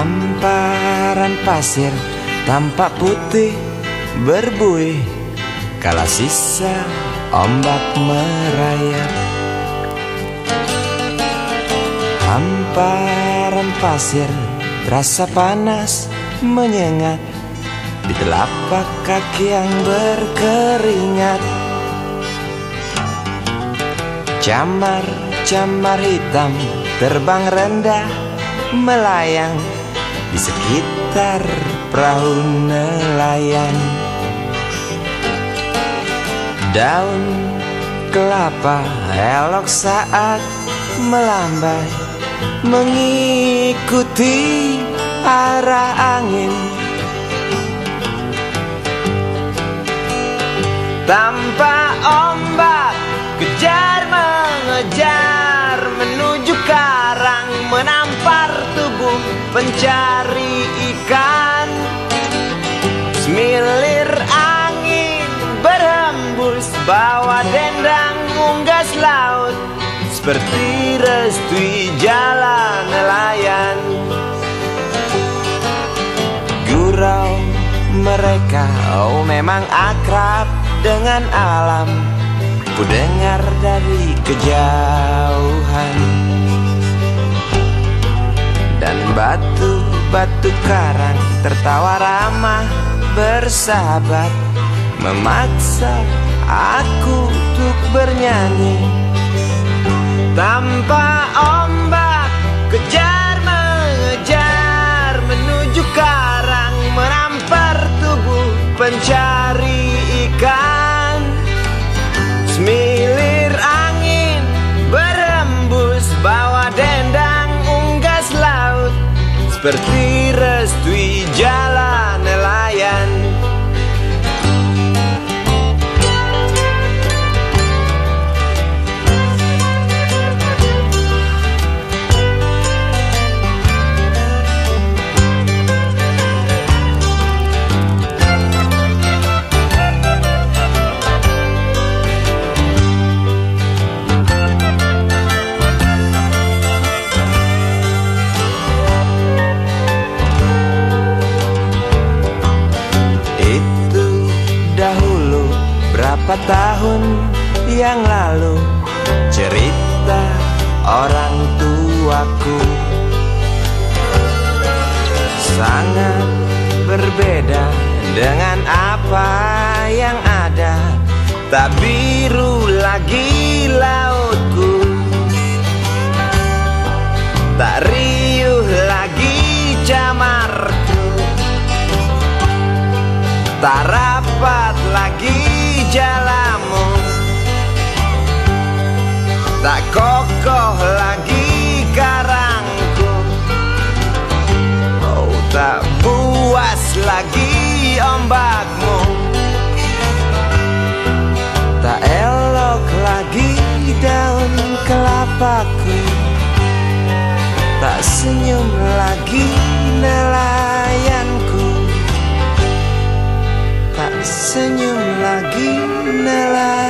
Hamparan pasir tampak putih berbuih. Kala sisa ombak merayap. Hamparan pasir terasa panas menyengat. Di telapak kaki yang berkeringat. Camar-camar hitam terbang rendah melayang di sekitar perahu nelayan. Daun kelapa elok saat melambai Mengikuti arah angin. Tanpa laut Seperti restui jalan nelayan. Gurau mereka oh memang akrab dengan alam. Ku dengar dari kejauhan. Dan batu-batu karang tertawa ramah bersahabat. Memaksa aku untuk bernyanyi Tanpa ombak kejar mengejar Menuju karang menampar tubuh pencari ikan. Semilir angin berembus bawa dendang unggas laut Seperti restui berapa tahun yang lalu Cerita orang tuaku Sangat berbeda dengan apa yang ada Tak biru lagi lautku. Tak riuh lagi camarku Tak rapat lagi Tak kokoh lagi karangku. Mau tak puas lagi ombakmu. Tak elok lagi daun kelapaku. Tak senyum lagi nelayanku. Tak senyum lagi nelayanku.